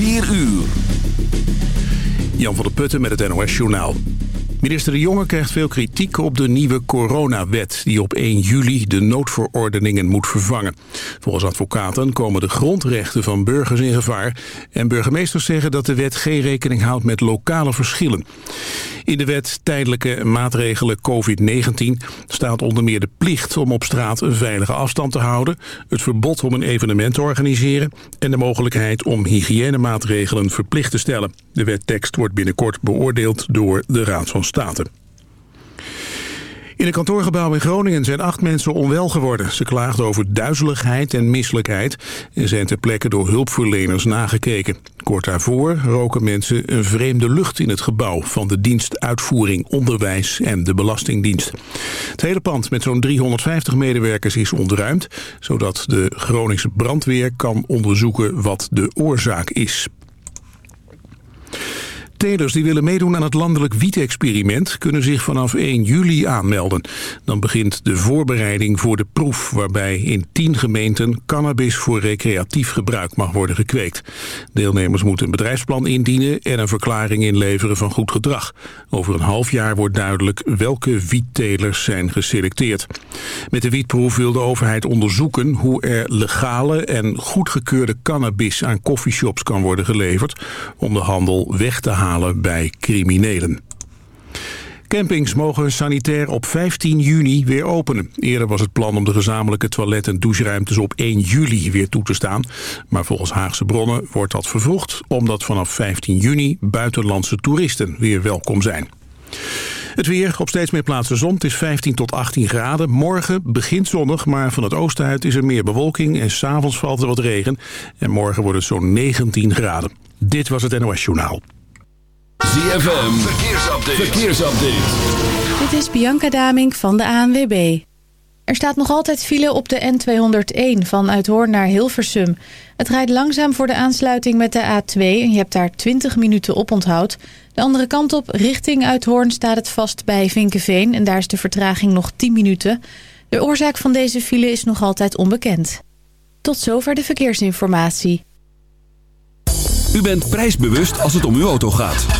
4 uur. Jan van der Putten met het NOS Journaal. Minister De Jonge krijgt veel kritiek op de nieuwe coronawet... die op 1 juli de noodverordeningen moet vervangen. Volgens advocaten komen de grondrechten van burgers in gevaar... en burgemeesters zeggen dat de wet geen rekening houdt met lokale verschillen. In de wet tijdelijke maatregelen COVID-19 staat onder meer de plicht... om op straat een veilige afstand te houden... het verbod om een evenement te organiseren... en de mogelijkheid om hygiënemaatregelen verplicht te stellen. De wettekst wordt binnenkort beoordeeld door de Raad van In een kantoorgebouw in Groningen zijn acht mensen onwel geworden. Ze klaagden over duizeligheid en misselijkheid en zijn ter plekke door hulpverleners nagekeken. Kort daarvoor roken mensen een vreemde lucht in het gebouw van de dienst Uitvoering Onderwijs en de Belastingdienst. Het hele pand met zo'n 350 medewerkers is ontruimd, zodat de Groningse brandweer kan onderzoeken wat de oorzaak is. Telers die willen meedoen aan het landelijk wiet-experiment... kunnen zich vanaf 1 juli aanmelden. Dan begint de voorbereiding voor de proef... waarbij in 10 gemeenten cannabis voor recreatief gebruik mag worden gekweekt. Deelnemers moeten een bedrijfsplan indienen... en een verklaring inleveren van goed gedrag. Over een half jaar wordt duidelijk welke wiettelers zijn geselecteerd. Met de wietproef wil de overheid onderzoeken... hoe er legale en goedgekeurde cannabis aan coffeeshops kan worden geleverd... om de handel weg te halen bij criminelen. Campings mogen sanitair op 15 juni weer openen. Eerder was het plan om de gezamenlijke toilet- en doucheruimtes op 1 juli weer toe te staan. Maar volgens Haagse bronnen wordt dat vervroegd... omdat vanaf 15 juni buitenlandse toeristen weer welkom zijn. Het weer, op steeds meer plaatsen zon. Het is 15 tot 18 graden. Morgen begint zonnig, maar van het oosten uit is er meer bewolking... en s'avonds valt er wat regen. En morgen wordt het zo'n 19 graden. Dit was het NOS Journaal. ZFM, verkeersupdate. verkeersupdate. Dit is Bianca Damink van de ANWB. Er staat nog altijd file op de N201 van Uithoorn naar Hilversum. Het rijdt langzaam voor de aansluiting met de A2 en je hebt daar 20 minuten op onthoud. De andere kant op, richting Uithoorn, staat het vast bij Vinkenveen... en daar is de vertraging nog 10 minuten. De oorzaak van deze file is nog altijd onbekend. Tot zover de verkeersinformatie. U bent prijsbewust als het om uw auto gaat.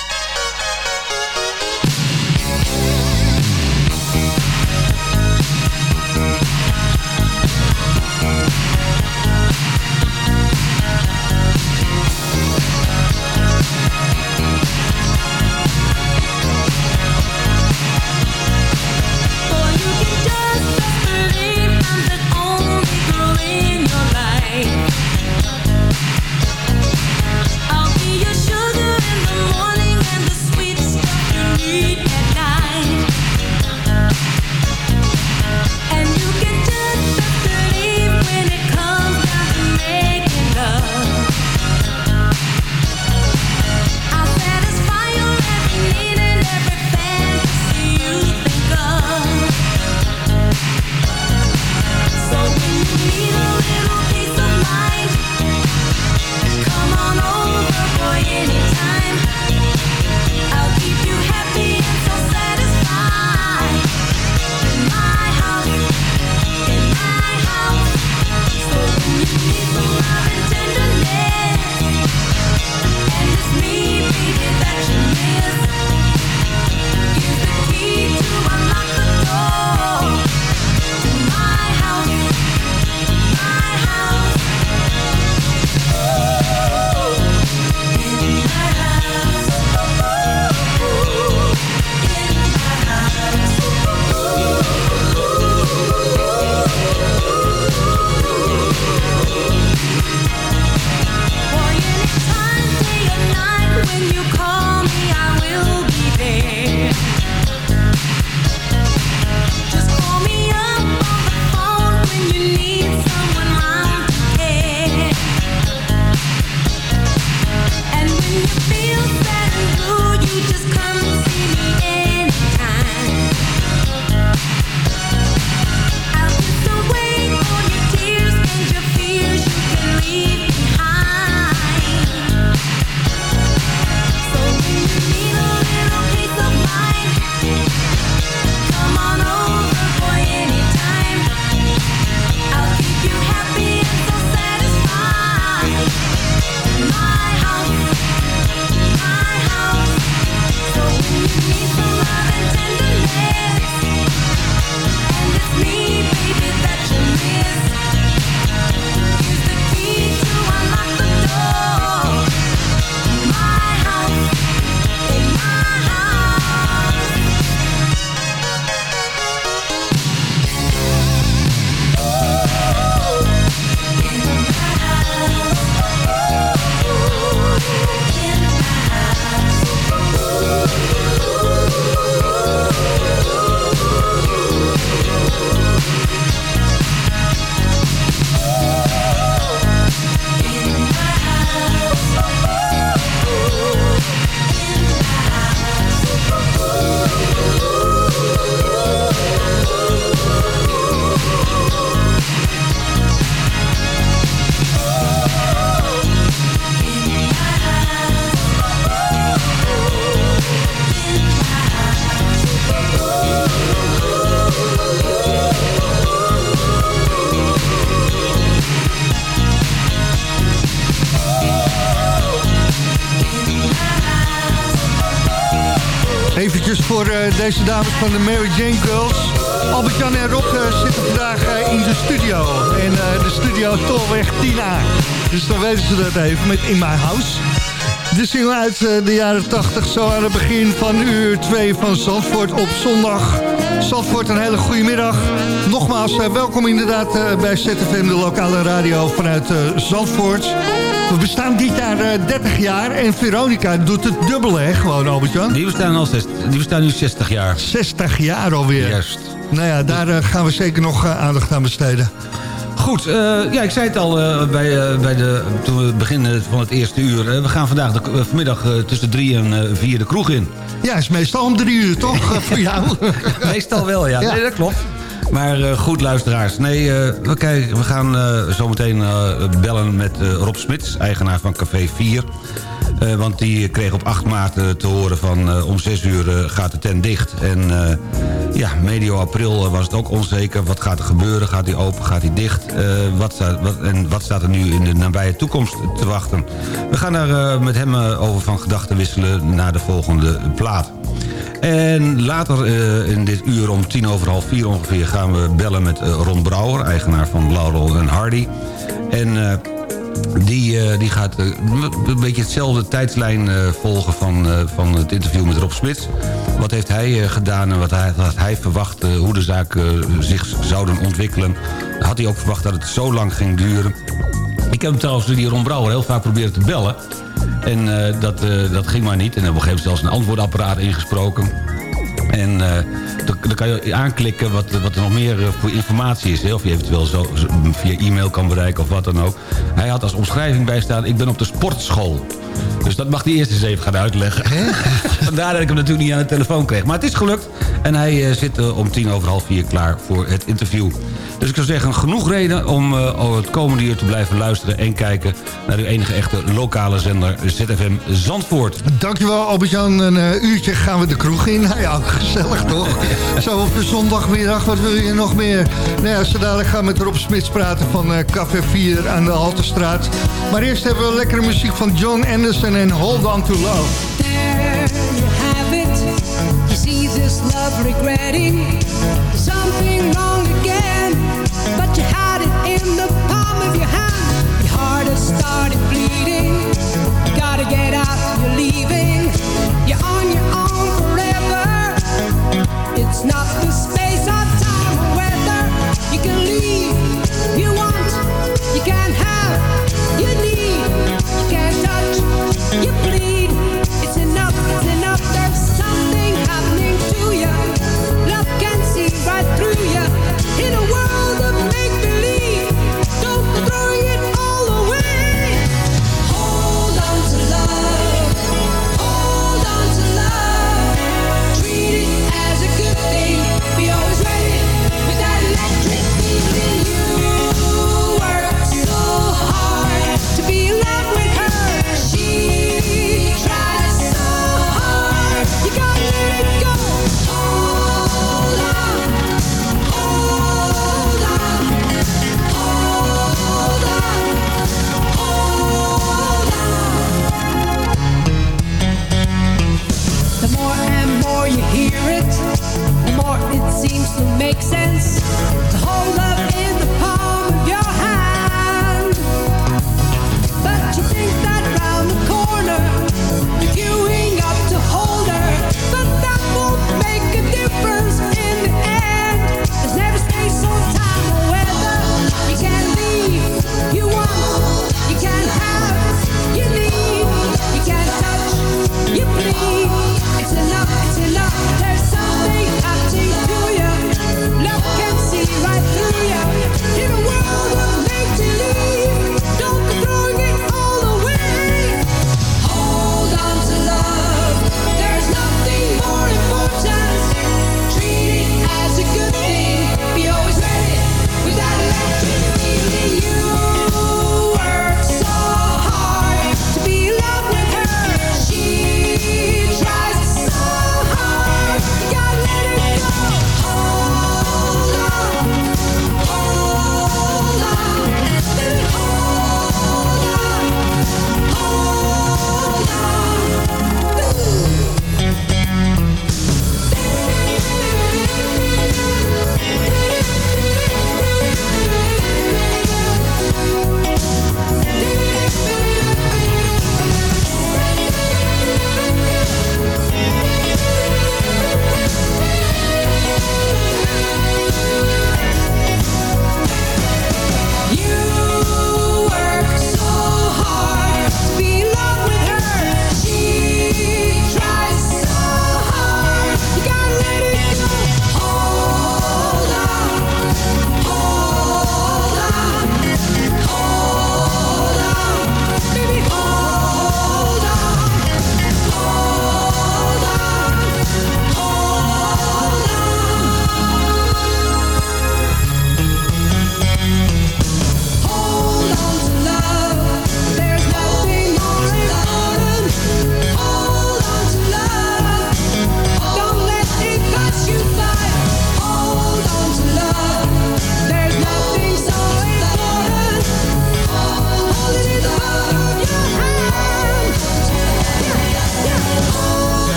Deze dames van de Mary Jane Girls. Albert-Jan en Rob eh, zitten vandaag eh, in de studio. Eh, de studio Tolweg 10A. Dus dan weten ze dat even met In My House. De single uit eh, de jaren 80, zo aan het begin van uur 2 van Zandvoort op zondag. Zandvoort, een hele goede middag. Nogmaals, eh, welkom inderdaad eh, bij ZFM, de lokale radio vanuit eh, Zandvoort. We bestaan dit jaar eh, 30 jaar en Veronica doet het dubbele, hè, gewoon Albert-Jan? Die bestaan, al zes, die bestaan nu 60 jaar. 60 jaar alweer. Juist. Nou ja, daar eh, gaan we zeker nog eh, aandacht aan besteden. Goed, eh, ja, ik zei het al eh, bij, eh, bij de, toen we beginnen van het eerste uur. Eh, we gaan vandaag de, eh, vanmiddag eh, tussen drie en eh, vier de kroeg in. Ja, is meestal om drie uur, toch? eh, voor jou. Meestal wel, ja. Ja. Nee, dat klopt. Maar eh, goed, luisteraars. Nee, eh, we, kijken, we gaan eh, zometeen bellen met Rob Smits, eigenaar van Café 4. Eh, want die kreeg op 8 maart te horen van om 6 uur gaat de tent dicht. En ja, medio april was het ook onzeker. Wat gaat er gebeuren? Gaat die open? Gaat die dicht? Wat wat, en wat staat er nu in de nabije toekomst te wachten? We gaan daar met hem over van gedachten wisselen naar de volgende plaat. En later eh, in dit uur om tien over half vier ongeveer... gaan we bellen met eh, Ron Brouwer, eigenaar van Laurel en Hardy. En eh, die, die gaat een beetje hetzelfde tijdslijn volgen van, van het interview met Rob Smits. Wat heeft hij gedaan en wat hij, hij verwacht hoe de zaken zich zouden ontwikkelen. Had hij ook verwacht dat het zo lang ging duren. Ik heb hem trouwens die Ron Brouwer heel vaak proberen te bellen. En eh, dat, eh, dat ging maar niet. En op een gegeven moment zelfs een antwoordapparaat ingesproken. En eh, dan, kan je aanklikken wat, wat er nog meer voor informatie is. Of je eventueel zo, via e-mail kan bereiken of wat dan ook. Hij had als omschrijving bij staan... ik ben op de sportschool. Dus dat mag hij eerst eens even gaan uitleggen. Vandaar dat ik hem natuurlijk niet aan de telefoon kreeg. Maar het is gelukt. En hij eh, zit eh, om tien over half vier klaar voor het interview. Dus ik zou zeggen, genoeg reden om eh, het komende uur te blijven luisteren... en kijken naar uw enige echte lokale zender ZFM Zandvoort. Dankjewel Albert-Jan. Een uurtje gaan we de kroeg in. Nou ja, gezellig toch? Zo op de zondagmiddag, wat wil je nog meer? Nou ja, zo dadelijk gaan we met Rob Smits praten van Café 4 aan de Haltestraat. Maar eerst hebben we lekkere muziek van John Anderson en Hold On To Love. There you have it. You see this love regretting something wrong again. But you had it in the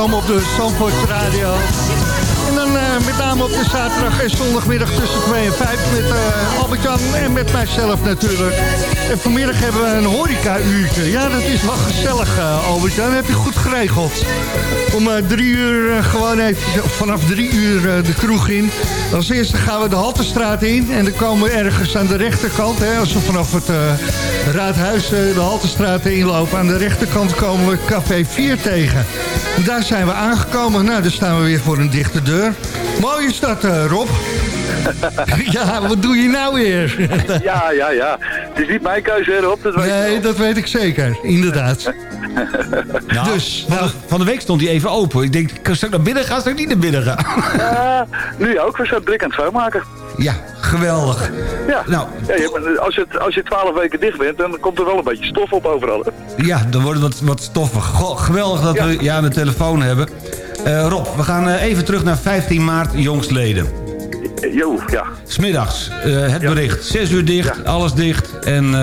langskomen op de Zandvoort Radio. En dan eh, met name op de zaterdag en zondagmiddag tussen 2 en 5 met uh, Albert-Jan en met mijzelf natuurlijk. En vanmiddag hebben we een horeca-uurtje. Ja, dat is wel gezellig, uh, Albert-Jan. heb je goed geregeld. Om drie uur gewoon even, vanaf drie uur de kroeg in. Als eerste gaan we de Haltestraat in. En dan komen we ergens aan de rechterkant. Hè, als we vanaf het raadhuis de Haltestraat inlopen. Aan de rechterkant komen we Café 4 tegen. En daar zijn we aangekomen. Nou, dan staan we weer voor een dichte deur. Mooi is dat, uh, Rob. ja, wat doe je nou weer? ja, ja, ja. Het is niet mijn keuze, hè, Rob. Dat weet nee, dat weet ik zeker. Inderdaad. nou, dus, van, de, van de week stond hij even open. Ik denk, kan ik naar binnen gaan, zou ik niet naar binnen gaan? uh, nu ook. We zijn druk aan het schoonmaken. Ja, geweldig. Ja, nou, ja als, je, als je twaalf weken dicht bent, dan komt er wel een beetje stof op overal. Hè? Ja, dan wordt het wat, wat stoffig. Goh, geweldig dat Ja. we je aan de telefoon hebben. Eh, Rob, we gaan eh, even terug naar 15 maart jongstleden. Jo, ja. Smiddags, eh, het bericht. 6 uur dicht, alles dicht en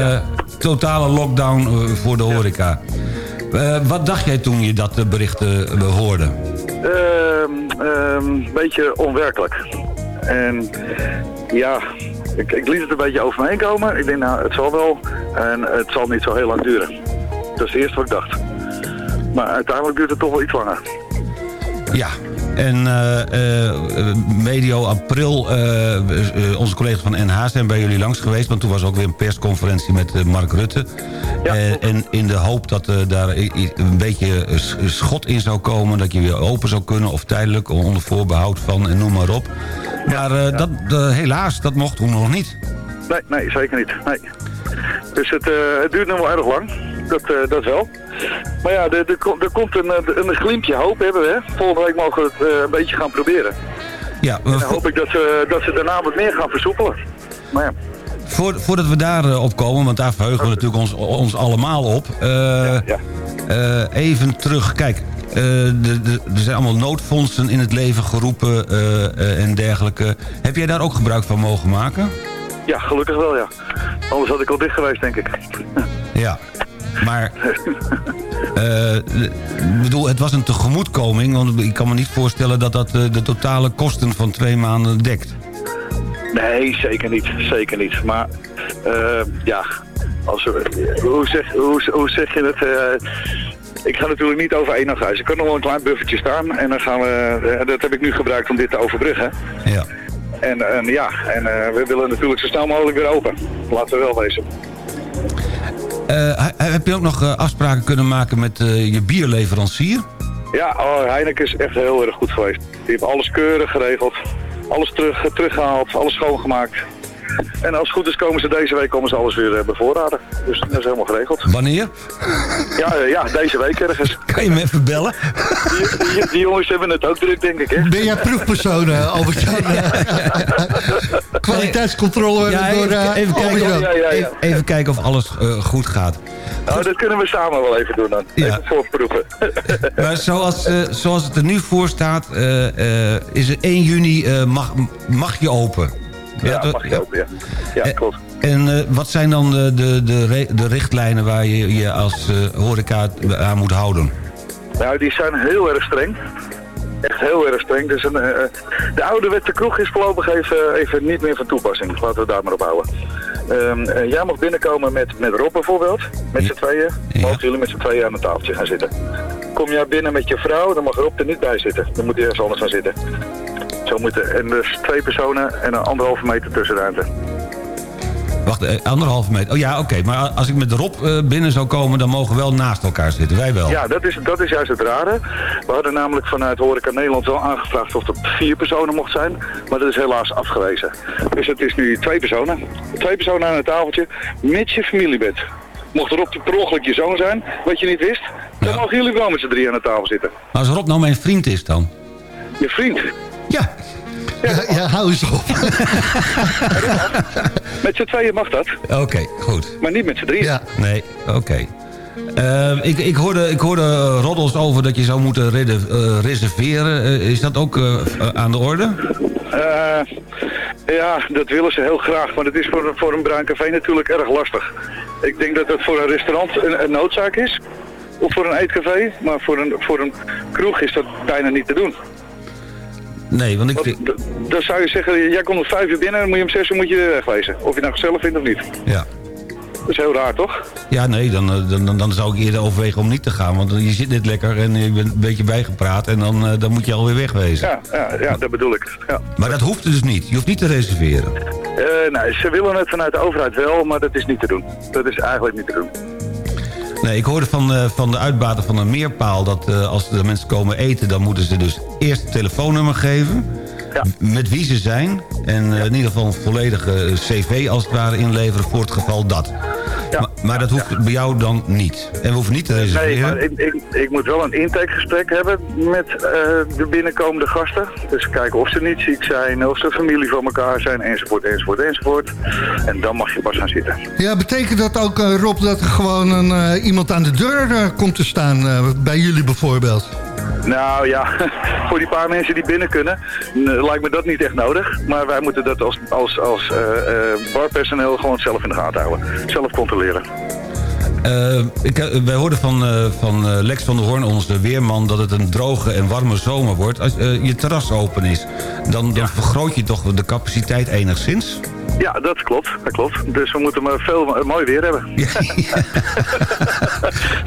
totale lockdown voor de horeca. Wat dacht jij toen je dat bericht hoorde? Ehm, ehm, Een beetje onwerkelijk. En ja, ik, ik liet het een beetje over me heen komen. Ik denk, nou, het zal wel. En het zal niet zo heel lang duren. Dat is het eerste wat ik dacht. Maar uiteindelijk duurt het toch wel iets langer. Ja, en eh, eh, medio april, eh, onze collega's van NH zijn bij jullie langs geweest... want toen was ook weer een persconferentie met Mark Rutte. En in de hoop dat daar een beetje sch- schot in zou komen... dat je weer open zou kunnen of tijdelijk onder voorbehoud van en noem maar op. Maar Dat, helaas, dat mocht toen nog niet. Nee, nee, zeker niet. Nee. Dus het, eh, het duurt nog wel erg lang. Dat, eh, dat wel. Maar ja, er, er, komt- er komt een, eh, een glimpje hoop hebben we. Hè? Volgende week mogen we het een beetje gaan proberen. Ja, En dan hoop ik dat ze, dat ze daarna wat meer gaan versoepelen. Maar ja. Voor, voordat we daar op komen, want daar verheugen we natuurlijk ons, ons allemaal op. eh, even terug, kijk. er zijn allemaal noodfondsen in het leven geroepen en dergelijke. Heb jij daar ook gebruik van mogen maken? Ja, gelukkig wel ja. Anders had ik al dicht geweest, denk ik. Ja, maar... eh, Ik bedoel, het was een tegemoetkoming, want ik kan me niet voorstellen dat dat eh, de totale kosten van twee maanden dekt. Nee, zeker niet. Zeker niet. Maar eh, ja, als we, hoe, zeg, hoe, hoe zeg je het? ik ga natuurlijk niet over één nacht huis. Ik kan nog wel een klein buffertje staan. En dan gaan we, dat heb ik nu gebruikt om dit te overbruggen. Ja. En, en ja, en eh, we willen natuurlijk zo snel mogelijk weer open. Laten we wel wezen. Eh, he- heb je ook nog eh, afspraken kunnen maken met je bierleverancier? Ja, oh, Heineken is echt heel erg goed geweest. Die heeft alles keurig geregeld. Alles terug, teruggehaald, alles schoongemaakt. En als het goed is komen ze deze week komen ze alles weer eh, bevoorraden. Dus dat is helemaal geregeld. Wanneer? Ja, eh, ja, deze week ergens. Kan je me even bellen? Die, die, die jongens hebben het ook druk, denk ik, hè? Ben jij proefpersoon, eh, Albert-Jan? Kwaliteitscontrole Ja, door even, eh, kijken, even, even kijken of alles eh, goed gaat. Nou, dat kunnen we samen wel even doen dan. Ja. Even voorproeven. Maar zoals, eh, zoals het er nu voor staat, eh, eh, is het 1 juni eh, mag, mag je open. Ja, dat- mag je ook, ja. Ja, Eh, klopt. En eh, wat zijn dan de, de, de, de richtlijnen waar je je als eh, horeca aan moet houden? Nou, die zijn heel erg streng. Echt heel erg streng. Dus een, de oude wet de kroeg is voorlopig even, even niet meer van toepassing. Laten we daar maar op houden. Eh, jij mag binnenkomen met, met Rob bijvoorbeeld. Met z'n tweeën. Mogen jullie met z'n tweeën aan een tafeltje gaan zitten. Kom jij binnen met je vrouw, dan mag Rob er niet bij zitten. Dan moet hij ergens anders gaan zitten. Zo moeten, en dus twee personen en een anderhalve meter tussenruimte. Wacht, eh, anderhalve meter. Oh ja, oké. Maar als ik met Rob eh, binnen zou komen, dan mogen we wel naast elkaar zitten. Wij wel. Ja, dat is, dat is juist het rare. We hadden namelijk vanuit Horeca Nederland wel aangevraagd of het vier personen mocht zijn. Maar dat is helaas afgewezen. Dus het is nu twee personen. Twee personen aan het tafeltje, met je familiebed. Mocht op per ongeluk je zoon zijn, wat je niet wist, dan mogen jullie wel met z'n drie aan de tafel zitten. Maar als Rob nou mijn vriend is dan? Je vriend. Ja. Ja, ja, hou eens op. Met z'n tweeën mag dat, Oké, goed. maar niet met z'n drieën. Ja. Nee, oké. Eh, ik, ik hoorde, ik hoorde eh, roddels over dat je zou moeten eh, reserveren. Is dat ook aan de orde? Ja, dat willen ze heel graag, maar het is voor, voor een bruin café natuurlijk erg lastig. Ik denk dat het voor een restaurant een, een noodzaak is. Of voor een eetcafé, maar voor een, voor een kroeg is dat bijna niet te doen. Nee, want ik... Want Dan zou je zeggen, jij komt om vijf uur binnen, dan moet je om zes uur moet je wegwezen. Of je nou gezellig vindt of niet. Ja. Dat is heel raar, toch? Ja, nee, dan, eh, dan, dan, dan zou ik eerder overwegen om niet te gaan. Want je zit net lekker en je bent een beetje bijgepraat... en dan, eh, dan moet je alweer wegwezen. Ja, ja, ja dat bedoel ik. Ja. Maar dat hoeft dus niet. Je hoeft niet te reserveren. Eh, nee, ze willen het vanuit de overheid wel, maar dat is niet te doen. Dat is eigenlijk niet te doen. Nee, ik hoorde van, eh, van de uitbater van een meerpaal... dat eh, als de mensen komen eten... dan moeten ze dus eerst het telefoonnummer geven... Ja. met wie ze zijn... en eh, in ieder geval een volledige eh, cv als het ware inleveren... voor het geval dat. Ja. Maar, maar dat hoeft bij jou dan niet. En we hoeven niet te Nee, reserveren. maar ik, ik, ik moet wel een intakegesprek hebben met eh, de binnenkomende gasten. Dus kijken of ze niet ziek zijn, of ze familie van elkaar zijn, enzovoort, enzovoort, enzovoort. En dan mag je pas gaan zitten. Ja, betekent dat ook, eh, Rob, dat er gewoon een, eh, iemand aan de deur komt te staan? eh, bij jullie bijvoorbeeld? Nou ja, voor die paar mensen die binnen kunnen, lijkt me dat niet echt nodig. Maar wij moeten dat als, als, als eh, eh, barpersoneel gewoon zelf in de gaten houden. Zelf controleren. Eh, ik, wij hoorden van, van Lex van der Hoorn, onze weerman... dat het een droge en warme zomer wordt. Als je terras open is, dan, dan vergroot je toch de capaciteit enigszins? Ja, dat klopt. Dat klopt. Dus we moeten maar veel eh, mooi weer hebben.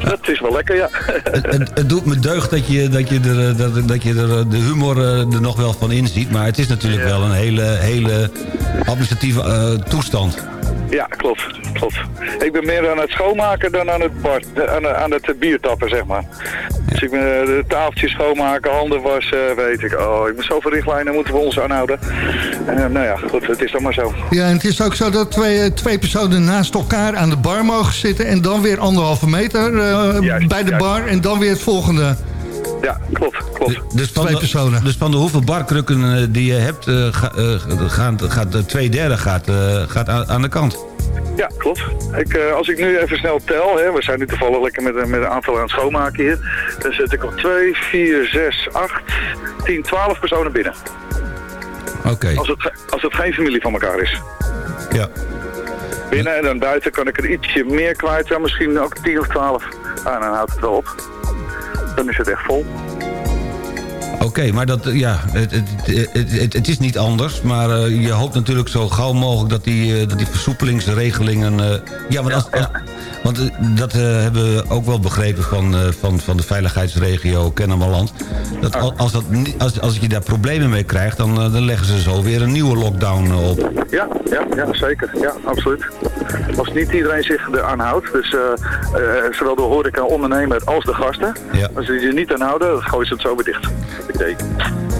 dat is wel lekker, ja. het, het, het doet me deugd dat je, dat je, er, eh, dat, dat je er eh, de humor er nog wel van inziet. Maar het is natuurlijk Ja. wel een hele, hele administratieve toestand. Ja, klopt. klopt. Ik ben meer aan het schoonmaken dan aan het, bar, aan, aan het biertappen, zeg maar. Dus ik ben eh, de tafeltjes schoonmaken, handen wassen, weet ik. Oh, ik ben zoveel richtlijnen moeten we ons aanhouden. Eh, nou ja, goed, het is dan maar zo. Ja, en het is ook zo dat twee, eh, twee personen naast elkaar aan de bar mogen zitten... en dan weer anderhalve meter eh, Juist, bij de juist. bar en dan weer het volgende. Ja, klopt, klopt. Dus van, Twee de, personen. dus van de hoeveel barkrukken eh, die je hebt, eh, ga- eh, gaan, gaat de twee derde gaat, eh, gaat aan, aan de kant. Ja, klopt. Ik, eh, als ik nu even snel tel, hè, we zijn nu toevallig lekker met, een- met een aantal aan het schoonmaken hier. Dan zet ik al 2, 4, 6, 8, 10, 12 personen binnen. Oké, Als het, als het geen familie van elkaar is. ja. Binnen en dan buiten kan ik er ietsje meer kwijt. Ja, misschien ook 10 of 12. Ah, dan houdt het wel op. Dan is het echt vol. Oké, maar dat, ja, het, het, het, het, is niet anders. Maar eh, je hoopt natuurlijk zo gauw mogelijk dat die, eh, dat die versoepelingsregelingen... eh, ja, als, als- want eh, dat eh, hebben we ook wel begrepen van, eh, van, van de veiligheidsregio Kennemerland. Dat al- als, dat, niet- als, als je daar problemen mee krijgt, dan, dan leggen ze zo weer een nieuwe lockdown op. Ja, ja, ja, zeker. Ja, absoluut. Als niet iedereen zich eraan houdt, dus eh, eh, zowel de horeca ondernemer als de gasten. Ja. Als ze zich niet aan houden, dan gooien ze het zo weer dicht. Idee.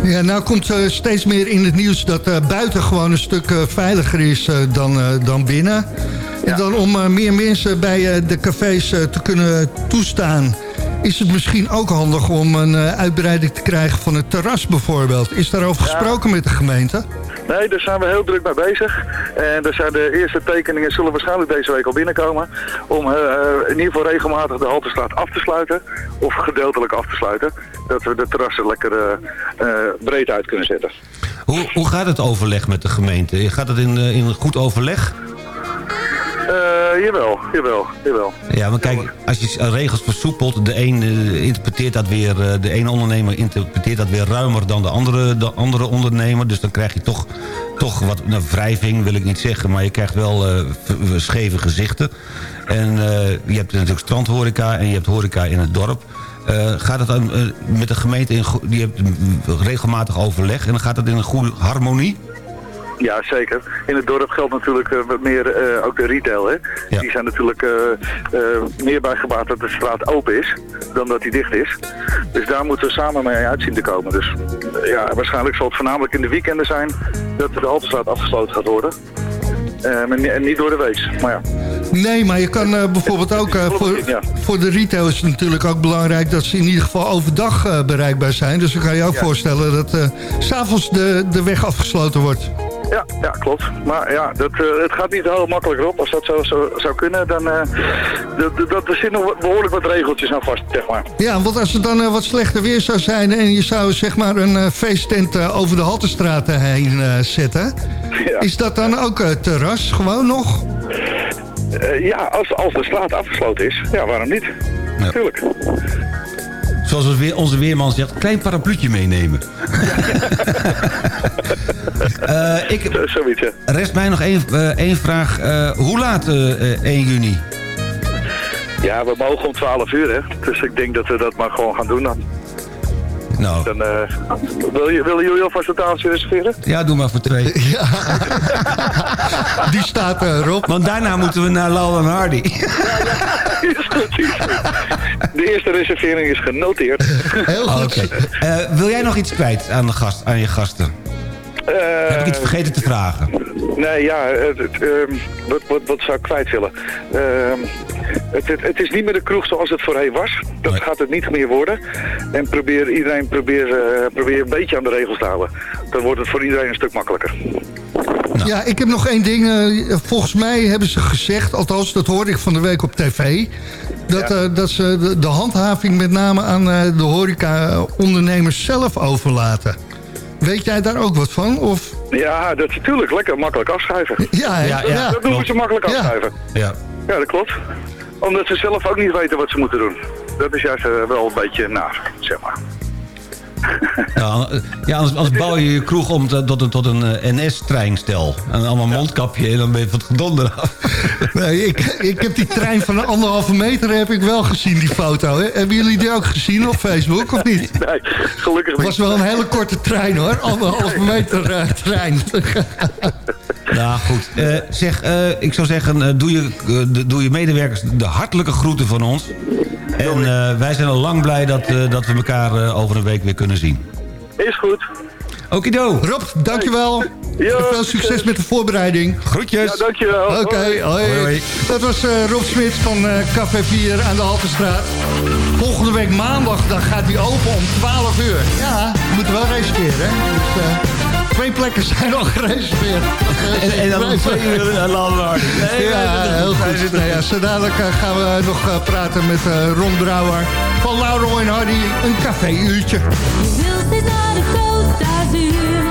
Ja, nou komt steeds meer in het nieuws dat eh, buiten gewoon een stuk eh, veiliger is dan, eh, dan binnen. En Ja. dan om meer mensen bij eh, de cafés eh, te kunnen toestaan... is het misschien ook handig om een eh, uitbreiding te krijgen van het terras bijvoorbeeld. Is daarover Ja. gesproken met de gemeente? Nee, daar zijn we heel druk mee bezig. En er zijn de eerste tekeningen zullen waarschijnlijk deze week al binnenkomen. Om eh, in ieder geval regelmatig de Haltestraat af te sluiten. Of gedeeltelijk af te sluiten. Dat we de terrassen lekker eh, eh, breed uit kunnen zetten. Hoe, hoe gaat het overleg met de gemeente? Gaat het in, in een goed overleg? Eh, jawel, jawel, jawel. Ja, maar kijk, als je regels versoepelt... de een eh, interpreteert dat weer... eh, de ene ondernemer interpreteert dat weer ruimer dan de andere, de andere ondernemer. Dus dan krijg je toch, toch wat... Nou, wrijving wil ik niet zeggen... maar je krijgt wel scheve gezichten. En je hebt natuurlijk strandhoreca... en je hebt horeca in het dorp... Gaat het dan met de gemeente in... Die hebt regelmatig overleg... en dan gaat het in een goede harmonie? Ja, zeker. In het dorp geldt natuurlijk eh, wat meer eh, ook de retail. Hè? Ja. Die zijn natuurlijk eh, meer bij gebaat dat de straat open is dan dat die dicht is. Dus daar moeten we samen mee uitzien te komen. Dus ja, waarschijnlijk zal het voornamelijk in de weekenden zijn dat de Haltestraat afgesloten gaat worden. En niet door de week. Maar ja, Nee, maar je kan bijvoorbeeld ook... voor, voor de retail is het natuurlijk ook belangrijk... dat ze in ieder geval overdag bereikbaar zijn. Dus dan kan je ook Ja. voorstellen dat s s'avonds de, de weg afgesloten wordt. Ja, ja klopt. Maar ja, dat, eh, het gaat niet heel makkelijk op. Als dat zo, zo zou kunnen, dan uh, dat, dat, er zitten nog behoorlijk wat regeltjes aan vast, zeg maar. Ja, want als het dan eh, wat slechter weer zou zijn... en je zou zeg maar een eh, feesttent eh, over de Haltestraat eh, heen eh, zetten... Ja. is dat dan ook eh, terras gewoon nog? Eh, ja, als, als de straat afgesloten is, ja, waarom niet? Ja. tuurlijk. Zoals onze weerman zegt, klein parapluutje meenemen. Eh, ik, Zoiets, ja. rest mij nog één, eh, één vraag. Eh, hoe laat eh, eh, 1 juni? Ja, we mogen om 12 uur, hè. Dus ik denk dat we dat maar gewoon gaan doen dan. Nou, dan eh, wil je, willen jullie alvast een tafeltje reserveren? ja, doe maar voor twee. Die staat eh, Rob. Want daarna moeten we naar Laura en Hardy. Is goed, is goed. De eerste reservering is genoteerd. Heel goed. Eh, wil jij nog iets kwijt aan, de gast, aan je gasten? Eh, Heb ik iets vergeten te vragen? Nee, ja, het, het, ehm, wat, wat, wat zou ik kwijt willen? Ehm, het, het, het is niet meer de kroeg zoals het voorheen was. Dat Nee. gaat het niet meer worden. En probeer, iedereen probeer, eh, probeer een beetje aan de regels te houden. Dan wordt het voor iedereen een stuk makkelijker. Ja, ik heb nog één ding. eh, volgens mij hebben ze gezegd, althans dat hoorde ik van de week op tv... dat, Ja. dat ze de, de handhaving met name aan eh, de horeca-ondernemers zelf overlaten. Weet jij daar ook wat van? Of, Ja, dat is natuurlijk lekker makkelijk afschuiven. ja? Ja, ja. dat noemen ze makkelijk Ja. afschuiven. Ja. Ja, dat klopt. Omdat ze zelf ook niet weten wat ze moeten doen. Dat is juist eh, wel een beetje naar, zeg maar. Ja, ja anders, anders bouw je je kroeg om te- tot een, tot een eh, NS-treinstel. En allemaal mondkapje en dan ben je van het gedonder af. Nee, ik, ik heb die trein van een anderhalve meter heb ik wel gezien, die foto. Hè? Hebben jullie die ook gezien op Facebook, of niet? Nee, gelukkig Het niet. was wel een hele korte trein, hoor. Anderhalve meter eh, trein. Nou goed, Eh, zeg, ik zou zeggen, doe, je, doe je medewerkers de hartelijke groeten van ons. En eh, wij zijn al lang blij dat, eh, dat we elkaar eh, over een week weer kunnen zien. Is goed. Okido, Rob, dankjewel. En veel succes met de voorbereiding. groetjes. Ja, dankjewel. Oké, Hoi. hoi. Hoi, hoi. Dat was eh, Rob Smits van eh, Café 4 aan de Haltestraat. Volgende week maandag dan gaat hij open om 12 uur. Ja, we moeten wel reserveren. Hè? Dus, eh, twee plekken zijn al gereserveerd. En, en dan twee uur naar Landwaard. Nee, Ja, heel goed. Nou ja, zo dadelijk gaan we nog praten met eh, Ron Brouwer van Laurel en Hardy. Een café-uurtje. Je wil steeds naar de Côte d'Azur. Het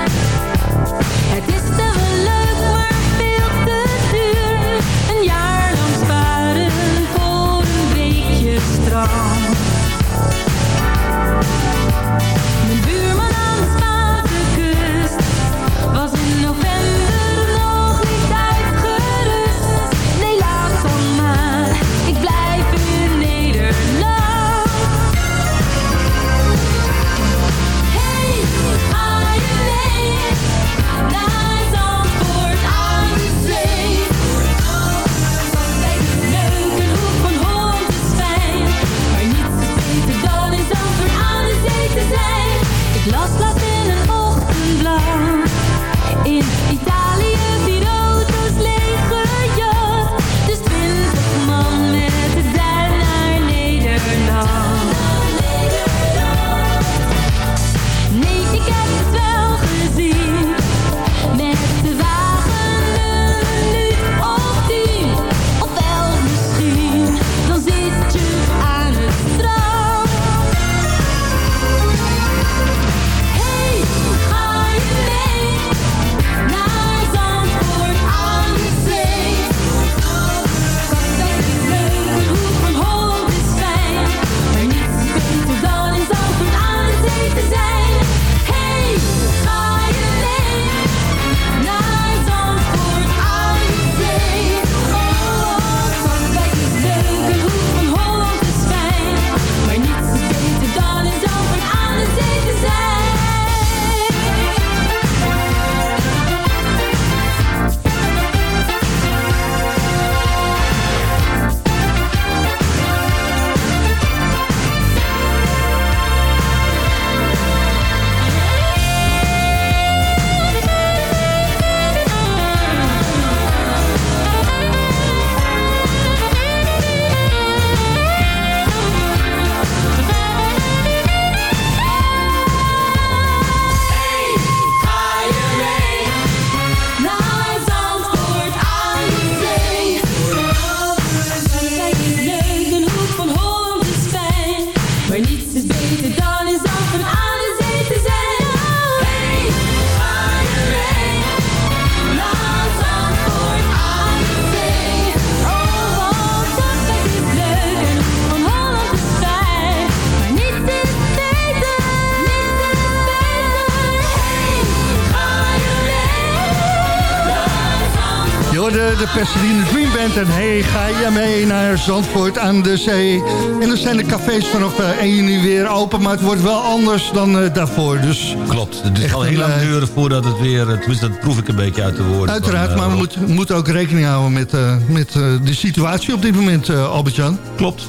En hey, ga je mee naar Zandvoort aan de zee. En dan zijn de cafés vanaf eh, 1 juni weer open. Maar het wordt wel anders dan eh, daarvoor. Dus Klopt, het Echt zal heel lang eh, duren voordat het weer... eh, Tenminste, dat proef ik een beetje uit de woorden. uiteraard, van, eh, maar we moeten moeten ook rekening houden met, eh, met eh, de situatie op dit moment, eh, Albert-Jan. Klopt.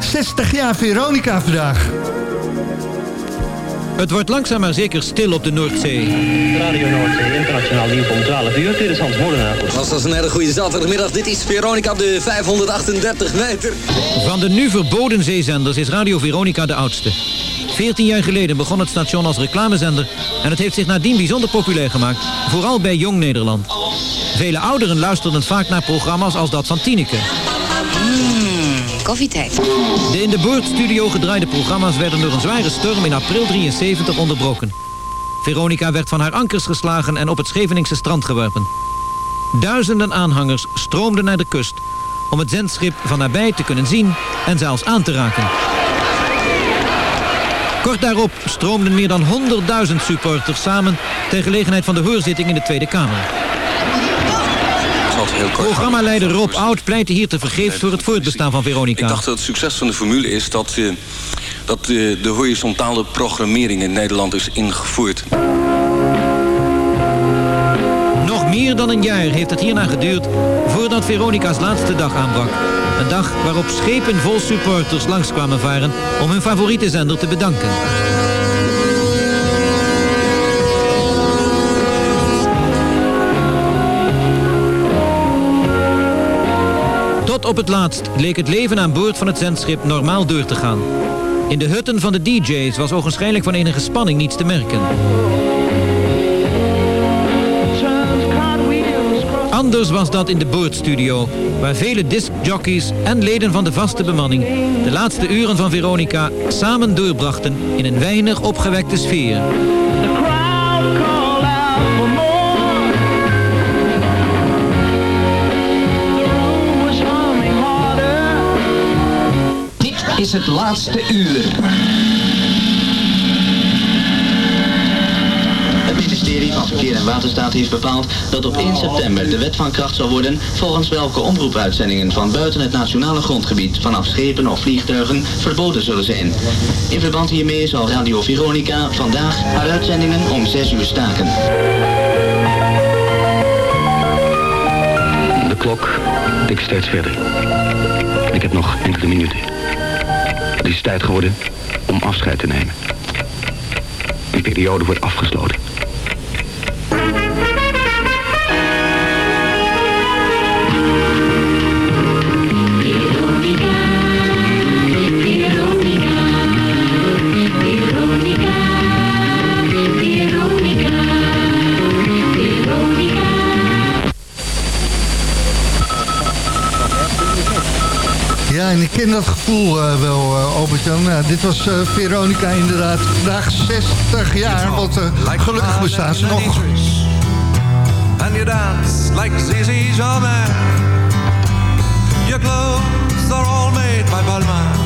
60 jaar Veronica vandaag. Het wordt langzaam maar zeker stil op de Noordzee. Radio Noordzee, internationaal nieuws om 12 uur. Dit is Hans Molenaar. Was dat een hele goede zaterdagmiddag. Dit is Veronica op de 538 meter. Van de nu verboden zeezenders is Radio Veronica de oudste. 14 jaar geleden begon het station als reclamezender... en het heeft zich nadien bijzonder populair gemaakt, vooral bij Jong Nederland. Vele ouderen luisterden vaak naar programma's als dat van Tineke. De in de boordstudio gedraaide programma's werden door een zware storm in april 73 onderbroken. Veronica werd van haar ankers geslagen en op het Scheveningse strand geworpen. Duizenden aanhangers stroomden naar de kust om het zendschip van nabij te kunnen zien en zelfs aan te raken. Kort daarop stroomden meer dan 100.000 supporters samen ter gelegenheid van de hoorzitting in de Tweede Kamer. Programmaleider Rob Oud pleitte hier te vergeefs voor het voortbestaan van Veronica. Ik dacht dat het succes van de formule is dat, eh, dat eh, de horizontale programmering in Nederland is ingevoerd. Nog meer dan een jaar heeft het hierna geduurd voordat Veronica's laatste dag aanbrak. Een dag waarop schepen vol supporters langskwamen varen om hun favoriete zender te bedanken. Op het laatst leek het leven aan boord van het zendschip normaal door te gaan. In de hutten van de DJ's was ogenschijnlijk van enige spanning niets te merken. Anders was dat in de boordstudio, waar vele discjockeys en leden van de vaste bemanning de laatste uren van Veronica samen doorbrachten in een weinig opgewekte sfeer. Is het laatste uur. Het ministerie van Verkeer en Waterstaat heeft bepaald dat op 1 september de wet van kracht zal worden volgens welke omroepuitzendingen van buiten het nationale grondgebied vanaf schepen of vliegtuigen verboden zullen zijn. In verband hiermee zal Radio Veronica vandaag haar uitzendingen om 6 uur staken. De klok tikt steeds verder. Ik heb nog enkele minuten. Het is tijd geworden om afscheid te nemen. Een periode wordt afgesloten. Ken dat gevoel eh, wel, eh, Albert-Jan. Ja, dit was eh, Veronica inderdaad. Vandaag 60 jaar, want gelukkig bestaan ze nog. and you dance like Zizi Jamais. Your clothes are all made by Balmain,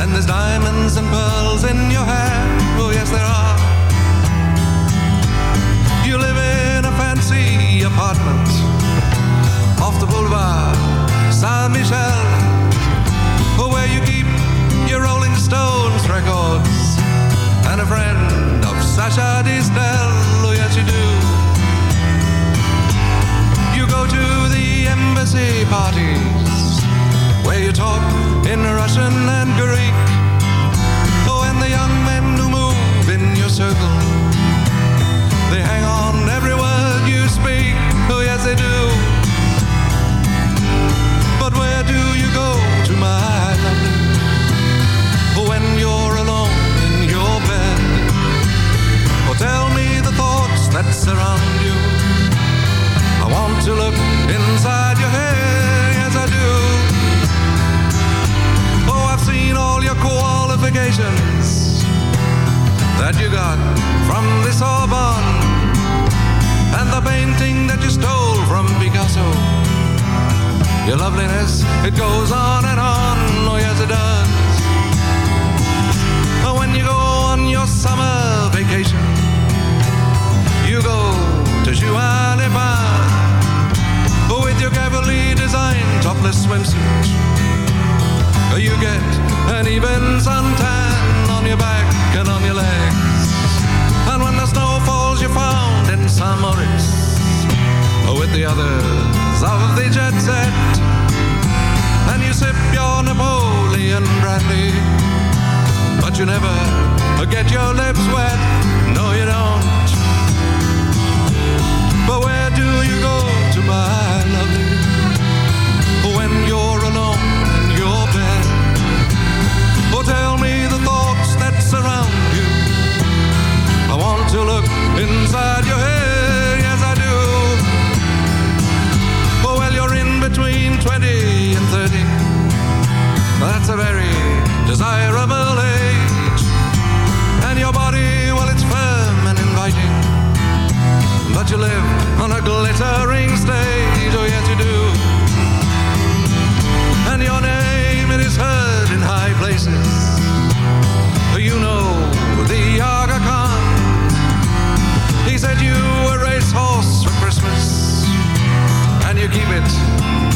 and there's diamonds and pearls in your hair. Oh yes, there are. You live in a fancy apartment off the boulevard Saint records and a friend of Sasha Distel. Oh yes, you do. You go to the embassy parties where you talk in Russian and Greek. Oh, and the young men who move in your circle, they hang on every word you speak. Oh, yes, they do. you.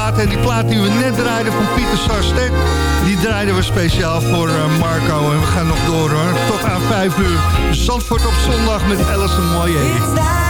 En die plaat die we net draaiden van Pieter Sarstek... die draaiden we speciaal voor eh, Marco. En we gaan nog door hoor. Tot aan 5 uur. Zandvoort op zondag met Alison Moyer.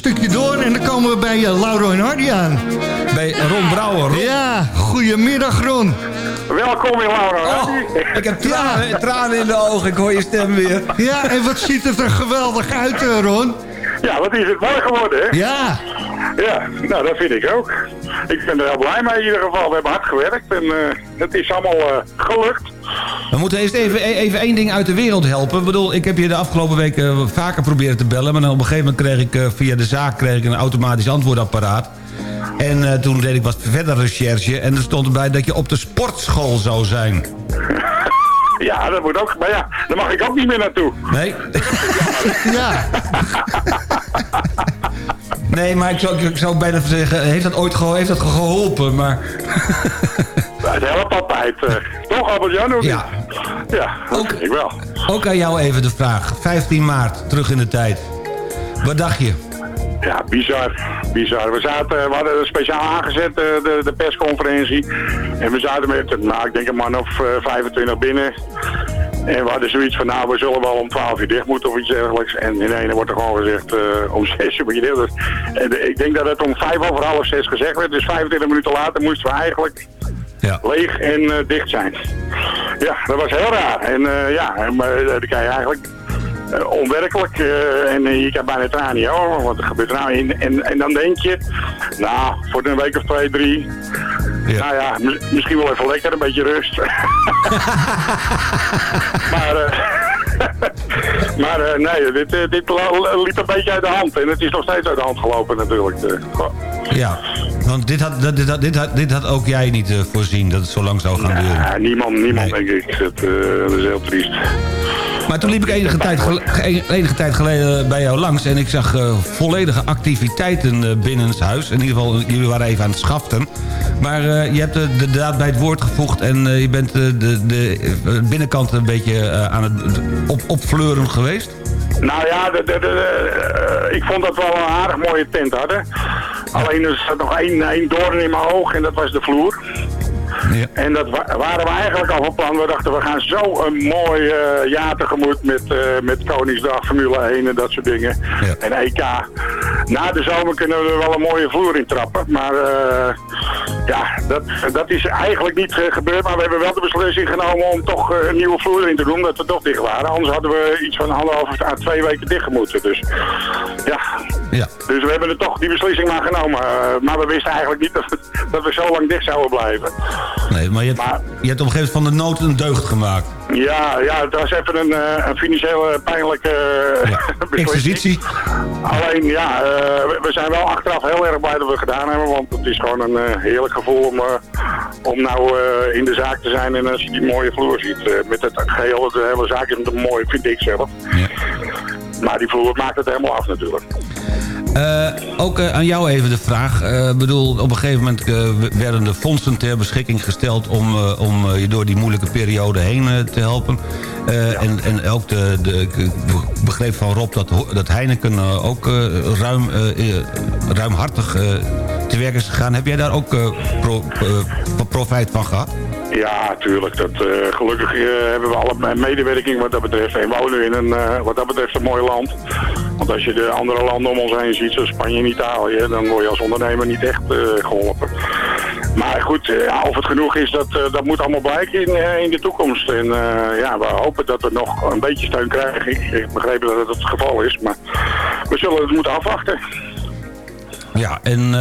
Stukje door en dan komen we bij eh, Lauro en Hardy aan. Bij Ron Brouwer. Ron. Ja, goedemiddag Ron. Welkom in Laura. Oh, ik heb tranen, tranen in de ogen, ik hoor je stem weer. Ja, en wat ziet het er geweldig uit, eh, Ron? Ja, wat is het mooi geworden, hè? Ja. Ja, nou dat vind ik ook. Ik ben er heel blij mee in ieder geval. We hebben hard gewerkt en eh, het is allemaal eh, gelukt. We moeten eerst even, e- even één ding uit de wereld helpen. Ik bedoel, ik heb je de afgelopen weken vaker proberen te bellen... maar dan op een gegeven moment kreeg ik eh, via de zaak kreeg ik een automatisch antwoordapparaat. En eh, toen deed ik wat verder recherche... en er stond erbij dat je op de sportschool zou zijn. Ja, dat moet ook. Maar ja, daar mag ik ook niet meer naartoe. Nee? ja. Nee, maar ik zou, ik zou bijna zeggen, heeft dat ooit geho- heeft dat geholpen? Maar... Het helpt altijd. eh. toch, Albert-Jan? Ja. Ja, vind ik wel. Ook aan jou even de vraag. 15 maart, terug in de tijd. Wat dacht je? Ja, bizar. Bizar. We, zaten, we hadden speciaal aangezet, eh, de, de persconferentie. En we zaten met, nou, ik denk een man of eh, 25 binnen. En we hadden zoiets van, nou, we zullen wel om 12 uur dicht moeten of iets dergelijks. En in ene wordt er gewoon gezegd, eh, om 6 uur moet je dicht. Dus, en ik denk dat het om 5 over half 6 gezegd werd. Dus 25 minuten later moesten we eigenlijk leeg en eh, dicht zijn. Ja, dat was heel raar. En eh, ja, maar eh, dan kan je eigenlijk eh, onwerkelijk. eh, en eh, je kan bijna tranen niet over. Wat er gebeurt nou? En, en, en dan denk je, nou, voor een week of twee, drie. Nou ja, mis- misschien wel even lekker, een beetje rust. maar eh, maar eh, nee, dit, eh, dit liep een beetje uit de hand. En het is nog steeds uit de hand gelopen natuurlijk. Eh. Ja, want dit had, dit had, dit had, dit had ook jij niet eh, voorzien dat het zo lang zou gaan duren. Ja, niemand, niemand denk ik. Dat, eh, dat is heel triest. Maar toen liep ik enige tijd, tijd geleden bij jou langs... en ik zag eh, volledige activiteiten eh, binnen het huis. In ieder geval, jullie waren even aan het schaften. Maar eh, je hebt de daad bij het woord gevoegd... en je bent de, de binnenkant een beetje aan het op, opfleuren geweest. Nou ja, de, ik vond dat we wel een aardig mooie tent hadden. Alleen er zat nog één, één doorn in mijn oog en dat was de vloer. En dat wa- waren we eigenlijk al van plan. We dachten, we gaan zo een mooi eh, jaar tegemoet met, eh, met Koningsdag, Formule 1 en dat soort dingen. En EK. Na de zomer kunnen we er wel een mooie vloer in trappen. Maar eh, ja, dat, dat is eigenlijk niet gebeurd. Maar we hebben wel de beslissing genomen om toch een nieuwe vloer in te doen. Dat we toch dicht waren. Anders hadden we iets van anderhalf à twee weken dicht gemoeten. Dus ja. Ja. Dus we hebben er toch die beslissing maar genomen. Eh, maar we wisten eigenlijk niet dat, we- dat we zo lang dicht zouden blijven. Nee, maar je hebt, je hebt op een gegeven moment van de nood een deugd gemaakt. Ja, ja, het was even een, eh, een financiële pijnlijke eh, beslissing. Alleen ja, eh, we- we zijn wel achteraf heel erg blij dat we het gedaan hebben. Want het is gewoon een eh, heerlijk gevoel om, eh, om nou eh, in de zaak te zijn. En als je die mooie vloer ziet. eh, met het geheel, de hele zaak is mooi, vind ik zelf. Maar die vloer maakt het helemaal af natuurlijk. Eh, ook eh, aan jou even de vraag. Eh, bedoel, op een gegeven moment werden de fondsen ter beschikking gesteld... om, om je door die moeilijke periode heen te helpen. En, en ook de, de, ik begreep van Rob dat, dat Heineken ook ruim, ruimhartig te werk is gegaan. Heb jij daar ook eh, pro, eh, profijt van gehad? Ja, tuurlijk. Dat, eh, gelukkig hebben we alle medewerking wat dat betreft. En wonen in een, wat dat betreft, een mooi land. Want als je de andere landen om ons heen ziet, zoals Spanje en Italië, dan word je als ondernemer niet echt eh, geholpen. Maar goed, ja, of het genoeg is, dat, dat moet allemaal blijken in, in de toekomst. En ja, we hopen dat we nog een beetje steun krijgen. Ik, ik begreep dat het het geval is, maar we zullen het moeten afwachten. Ja, en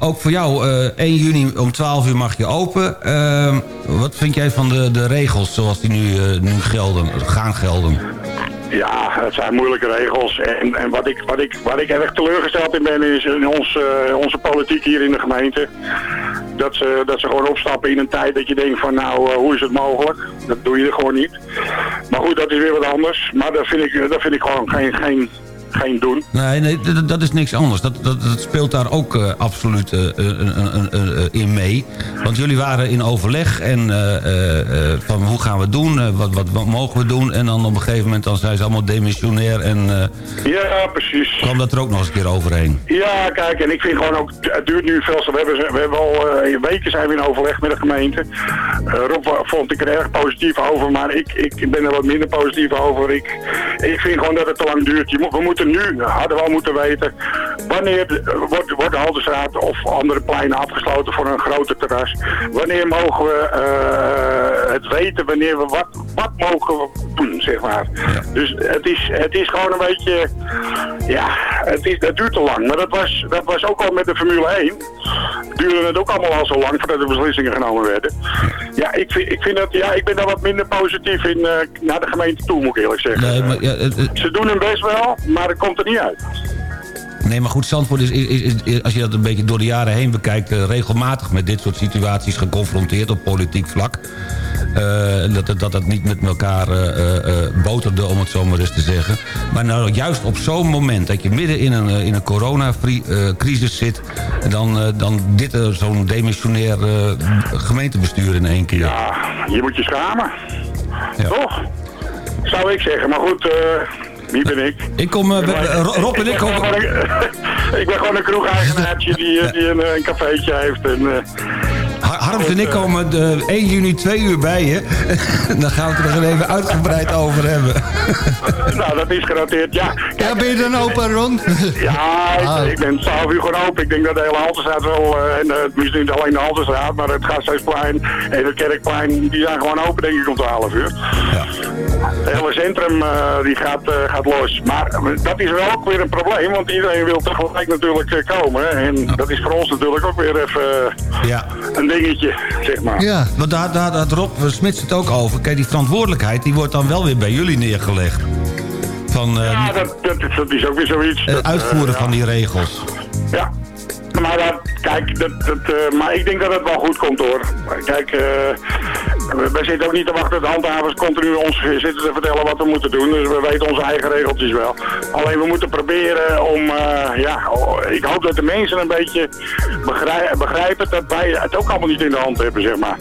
ook voor jou, eh 1 juni om 12 uur mag je open. Ehm, wat vind jij van de, de regels zoals die nu, eh, nu gelden, gaan gelden? Ja, het zijn moeilijke regels. En, en wat, ik, wat, ik, wat ik erg teleurgesteld in ben, is in ons, eh, onze politiek hier in de gemeente. Dat ze, dat ze gewoon opstappen in een tijd dat je denkt van nou, eh, hoe is het mogelijk? Dat doe je er gewoon niet. Maar goed, dat is weer wat anders. Maar dat vind ik, dat vind ik gewoon geen, geen geen doen. Nee, nee dat, is niks anders. Dat, dat, dat speelt daar ook eh, absoluut eh, eh, in mee. Want jullie waren in overleg en van hoe gaan we het doen, wat, wat, wat mogen we doen. En dan op een gegeven moment dan zijn ze allemaal demissionair en Ja, precies. kwam dat er ook nog eens een keer overheen. Ja, kijk, en ik vind gewoon ook, het duurt nu veel. We hebben, we hebben al weken zijn we in overleg met de gemeente. Rob vond ik er erg positief over, maar ik, ik ben er wat minder positief over. Ik, ik vind gewoon dat het te lang duurt. Je moet, we moeten nu, hadden we al moeten weten, wanneer wordt, wordt de Haltestraat of andere pleinen afgesloten voor een groter terras. Wanneer mogen we eh, het weten, wanneer we wat, wat mogen we doen, zeg maar. Dus het is, het is gewoon een beetje, ja, het, is, het duurt te lang. Maar dat was, dat was ook al met de Formule 1. Duurde het ook allemaal al zo lang voordat de beslissingen genomen werden. Ja, ik vind, ik vind dat, ja, ik ben daar wat minder positief in eh, naar de gemeente toe, moet ik eerlijk zeggen. Nee, maar, ja, het- het- Ze doen hun best wel, maar komt er niet uit. Nee, maar goed, Zandvoort is, is, is- is- als je dat een beetje door de jaren heen bekijkt... eh, regelmatig met dit soort situaties geconfronteerd op politiek vlak. Eh, dat, dat, dat het niet met elkaar eh, boterde, om het zo maar eens te zeggen. Maar nou, juist op zo'n moment dat je midden in een, in een coronacrisis zit... dan, dan dit zo'n demissionair gemeentebestuur in één keer. Ja, je moet je schamen. Toch? Zou ik zeggen. Maar goed, wie ben ik? Ik kom, Ro- Rob en ik een- ik ben gewoon een kroegeigenaartje die, eh, die een, eh, een cafeetje heeft. En, Harms en ik komen de 1 juni twee uur bij je. dan gaan we het er nog even uitgebreid over hebben. nou, dat is genoteerd. Ja, Ja, ben je dan open, Ron? Ja, ik, Ah. ik ben 12 uur gewoon open. Ik denk dat de hele Haltestraat wel, eh, en uh, misschien niet alleen de Haltestraat, maar het Gasthuisplein en het Kerkplein, die zijn gewoon open denk ik om 12 uur. Het hele centrum eh, die gaat, eh, gaat los. Maar eh, dat is wel ook weer een probleem, want iedereen wil tegelijk natuurlijk eh, komen. En dat is voor ons natuurlijk ook weer even eh, Ja. een dingetje, zeg maar. Ja. Want daar, daar had Rob Smits het ook over. Kijk, die verantwoordelijkheid die wordt dan wel weer bij jullie neergelegd. Van eh, Ja, dat, dat, dat is ook weer zoiets. het eh, uitvoeren van die regels. Ja. Maar dat, kijk, dat, dat, eh, maar ik denk dat het wel goed komt hoor. Kijk, eh, wij zitten ook niet te wachten dat handhavers continu ons zitten te vertellen wat we moeten doen. Dus we weten onze eigen regeltjes wel. Alleen we moeten proberen om, eh, ja, oh, ik hoop dat de mensen een beetje begrij- begrijpen dat wij het ook allemaal niet in de hand hebben, zeg maar.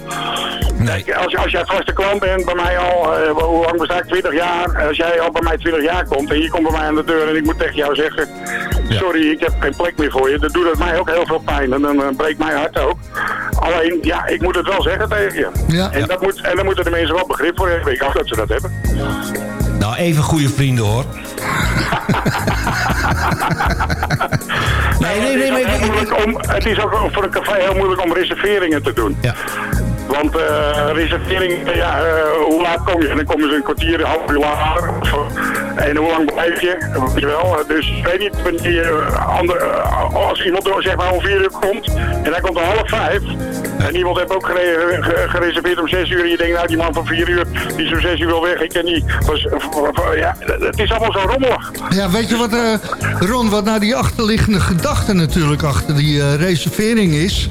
Kijk, als, als jij vaste klant bent bij mij al, eh, hoe lang besta ik? 20 jaar. Als jij al bij mij 20 jaar komt en je komt bij mij aan de deur en ik moet tegen jou zeggen, sorry, ik heb geen plek meer voor je. Dan doet het mij ook heel veel pijn en dan eh, breekt mijn hart ook. Alleen, ja, ik moet het wel zeggen tegen je. Ja. En, dat moet, en dan moeten de mensen wel begrip voor hebben. Ik hoop dat ze dat hebben. Nou, even goede vrienden hoor. Nee, nee, nee. Het is, ook heel moeilijk om, het is ook voor een café heel Want eh reservering, ja, eh, hoe laat kom je? En dan komen ze een kwartier, een half uur later. Zo. En hoe lang blijf je? Weet je wel. Dus ik weet niet, wanneer eh, eh, als iemand er, zeg maar om vier uur komt en hij komt om half vijf. En iemand heeft ook gere- ge- gereserveerd om zes uur. En je denkt, nou die man van vier uur, die om zes uur wil weg. Ik ken die. Was, ja, het is allemaal zo rommelig. Ja, weet je wat, eh, Ron, wat nou die achterliggende gedachte natuurlijk achter die eh, reservering is?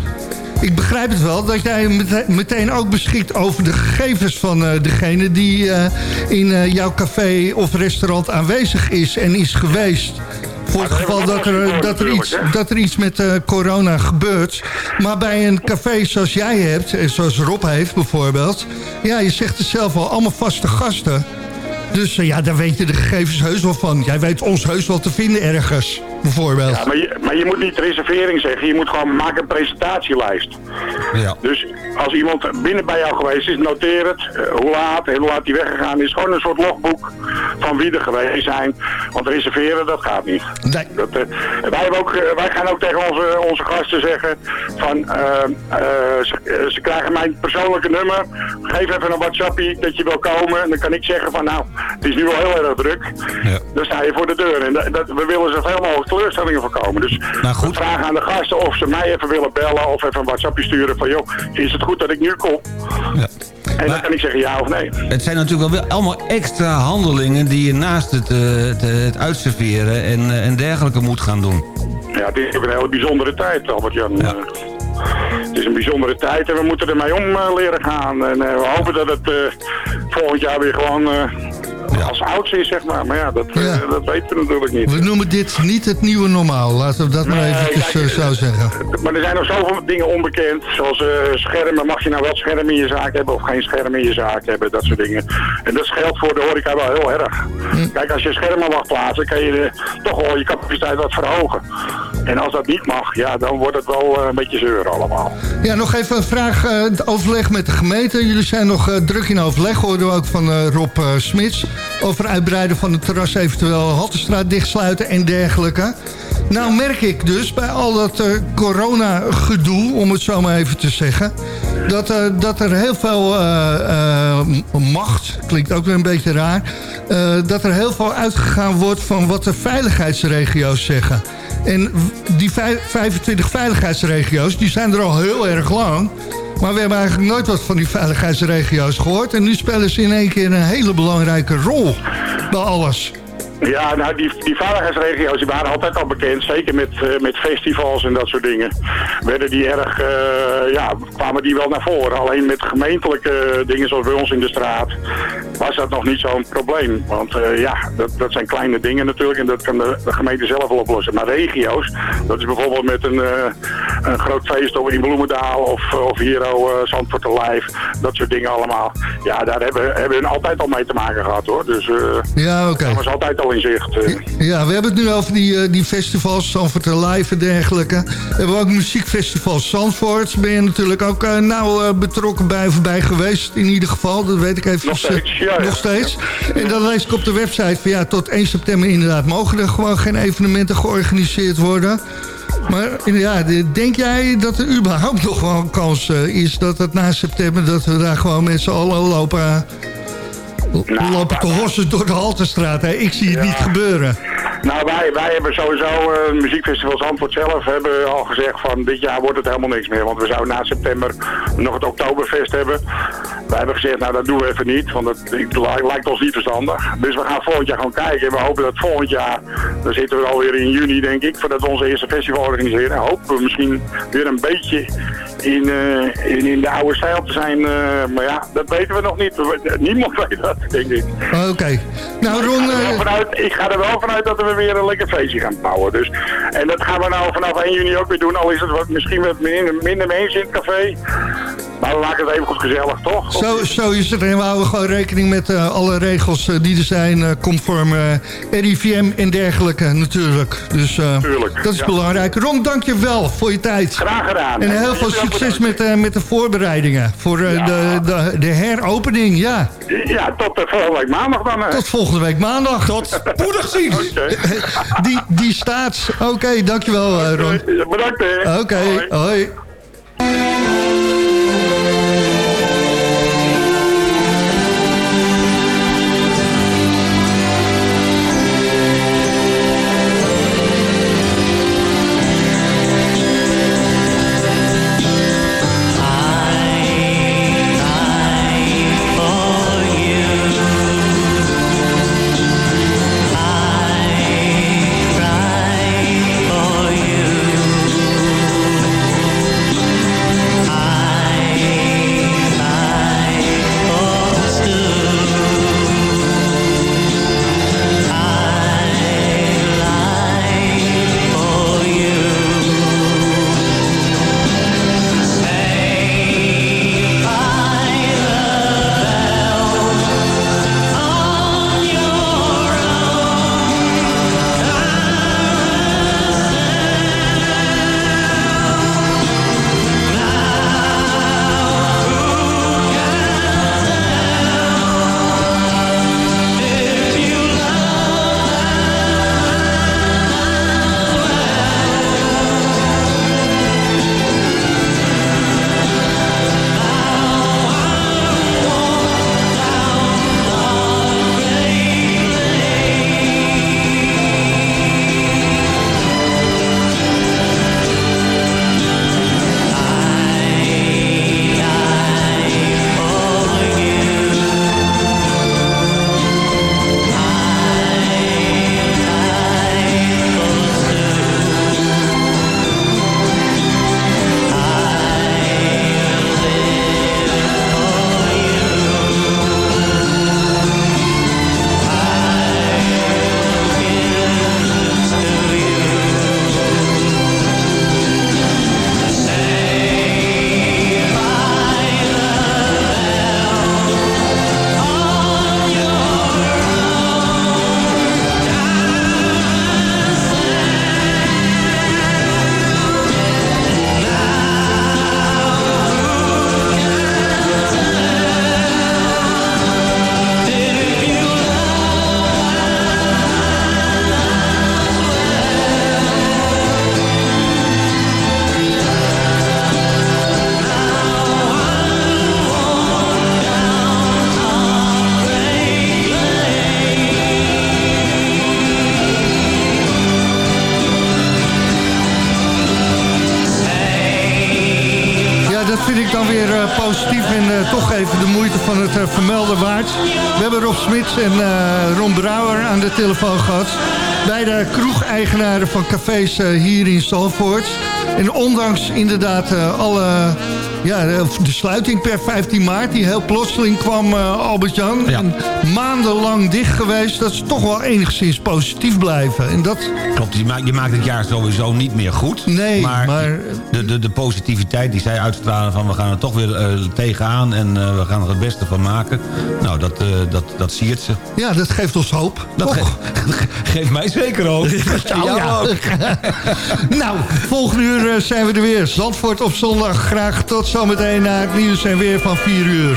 Ik begrijp het wel, dat jij mete- meteen ook beschikt over de gegevens van eh, degene die eh, in eh, jouw café of restaurant aanwezig is en is geweest. Voor het geval dat er, dat er, iets, dat er iets met corona gebeurt. Maar bij een café zoals jij hebt, en zoals Rob heeft bijvoorbeeld... ja, je zegt het zelf al, allemaal vaste gasten... Dus eh, ja, daar weet je de gegevens heus wel van. Jij weet ons heus wel te vinden ergens, bijvoorbeeld. Ja, maar je, maar je moet niet reservering zeggen. Je moet gewoon maken een presentatielijst. Ja. Dus als iemand binnen bij jou geweest is, noteer het. eh, hoe laat en hoe laat hij weggegaan is. Gewoon een soort logboek van wie er geweest zijn. Want reserveren, dat gaat niet. Nee. Dat, eh, wij, hebben ook, eh, wij gaan ook tegen onze, onze gasten zeggen van... eh, eh, ze, eh, ze krijgen mijn persoonlijke nummer. Geef even een WhatsAppie dat je wil komen. En dan kan ik zeggen van nou, het is nu wel heel erg druk. Ja. Dan sta je voor de deur. En dat, dat- we willen zoveel mogelijk teleurstellingen voorkomen. Dus Nou, goed. we vragen aan de gasten of ze mij even willen bellen of even een WhatsAppje sturen van joh, is het goed dat ik nu kom? Ja. En dan kan ik zeggen ja of nee. Het zijn natuurlijk wel weer allemaal extra handelingen... die je naast het, eh, het, eh, het uitserveren en, eh, en dergelijke moet gaan doen. Ja, het is ook een hele bijzondere tijd, Albert-Jan. Eh, Het is een bijzondere tijd en we moeten ermee om leren gaan. En we hopen dat het volgend jaar weer gewoon eh, als oudste is, zeg maar. Maar ja, dat, eh, dat weten we natuurlijk niet. We noemen dit niet het nieuwe normaal. Laten we dat maar eventjes kijk, eh, zo zeggen. Maar er zijn nog zoveel dingen onbekend. Zoals eh, schermen. Mag je nou wel schermen in je zaak hebben of geen schermen in je zaak hebben? Dat soort dingen. En dat geldt voor de horeca wel heel erg. Kijk, als je schermen mag plaatsen, kan je de- toch wel je capaciteit wat verhogen. En als dat niet mag, ja, dan wordt het wel eh, een beetje zeur allemaal. Ja, nog even een vraag. eh, het overleg met de gemeente. Jullie zijn nog eh, druk in overleg. Hoorden we ook van eh, Rob eh, Smits. Over uitbreiden van het terras, eventueel Haltestraat dichtsluiten en dergelijke. Nou merk ik dus bij al dat eh, corona-gedoe, om het zo maar even te zeggen... dat, eh, dat er heel veel eh, macht, klinkt ook weer een beetje raar... dat er heel veel uitgegaan wordt van wat de veiligheidsregio's zeggen. En die vij- 25 veiligheidsregio's, die zijn er al heel erg lang... Maar we hebben eigenlijk nooit wat van die veiligheidsregio's gehoord. En nu spelen ze in één keer een hele belangrijke rol bij alles. Ja, nou, die, die veiligheidsregio's die waren altijd al bekend. Zeker met, eh, met festivals en dat soort dingen. Werden die erg, eh, ja, kwamen die wel naar voren. Alleen met gemeentelijke dingen zoals bij ons in de straat was dat nog niet zo'n probleem. Want eh, ja, dat, dat zijn kleine dingen natuurlijk en dat kan de, de gemeente zelf wel oplossen. Maar regio's, dat is bijvoorbeeld met een, eh, een groot feest in Bloemendaal of, of hier eh, Zandvoort Live. Dat soort dingen allemaal. Ja, daar hebben, hebben we altijd al mee te maken gehad hoor. Dus Ja, oké. dat was altijd al in zicht. Ja, we hebben het nu over die, die festivals, Zandvoort Live en dergelijke. We hebben ook muziekfestival Zandvoort. Ben je natuurlijk ook nauw betrokken bij of bij geweest, in ieder geval. Dat weet ik even. Nog steeds, ja. Nog steeds. En dan lees ik op de website van ja, tot 1 september inderdaad mogen er gewoon geen evenementen georganiseerd worden. Maar ja, de- denk jij dat er überhaupt nog wel een kans eh, is dat het na september... dat we daar gewoon met z'n allen lopen, Nou, lopen te hossen door de Haltestraat? Hè? Ik zie het niet gebeuren. Nou, wij, wij hebben sowieso, eh muziekfestival Zandvoort zelf, hebben al gezegd van dit jaar wordt het helemaal niks meer. Want we zouden na september nog het Oktoberfest hebben. Wij hebben gezegd, nou dat doen we even niet, want dat lijkt ons niet verstandig. Dus we gaan volgend jaar gewoon kijken. En we hopen dat volgend jaar, dan zitten we alweer in juni denk ik, voordat we onze eerste festival organiseren. En hopen we misschien weer een beetje in, eh, in, in de oude stijl te zijn. eh, maar ja, dat weten we nog niet. Niemand weet dat, denk ik. Oké. Nou, Ron... Ik ga, er wel eh, vanuit, ik ga er wel vanuit dat we weer een lekker feestje gaan bouwen. Dus, en dat gaan we nou vanaf 1 juni ook weer doen. Al is het wat, misschien wat minder, minder mensen in het café. Maar we maken het even goed gezellig, toch? Zo, zo is het. En we houden gewoon rekening met eh, alle regels eh, die er zijn. eh, conform eh, RIVM en dergelijke natuurlijk. Dus eh, dat is ja. belangrijk. Ron, dank je wel voor je tijd. Graag gedaan. En heel veel succes met, eh, met de voorbereidingen. Voor eh, de, de, de heropening, ja. Ja, tot uh, volgende week maandag dan. hè. Tot volgende week maandag. Tot spoedig zien. die, die staat. Oké, dankjewel eh, Ron. Bedankt hè. Oké, hoi. En eh, Ron Brouwer aan de telefoon gehad. Beide kroegeigenaren van cafés eh, hier in Zalvoort. En ondanks inderdaad eh, alle... Ja, de sluiting per 15 maart, die heel plotseling kwam, eh, Albert-Jan. En Maandenlang dicht geweest, dat ze toch wel enigszins positief blijven. En dat... Klopt, je maakt, je maakt het jaar sowieso niet meer goed. Nee, maar, maar- De, de, de positiviteit die zij uitstralen van we gaan er toch weer eh, tegenaan en eh, we gaan er het beste van maken. Nou, dat, dat, dat siert ze. Ja, dat geeft ons hoop. Dat ge- geeft mij zeker hoop. Jou ja. ook. nou, volgende uur zijn we er weer. Zandvoort op zondag. Graag tot zometeen naar het nieuws en weer van 4 uur.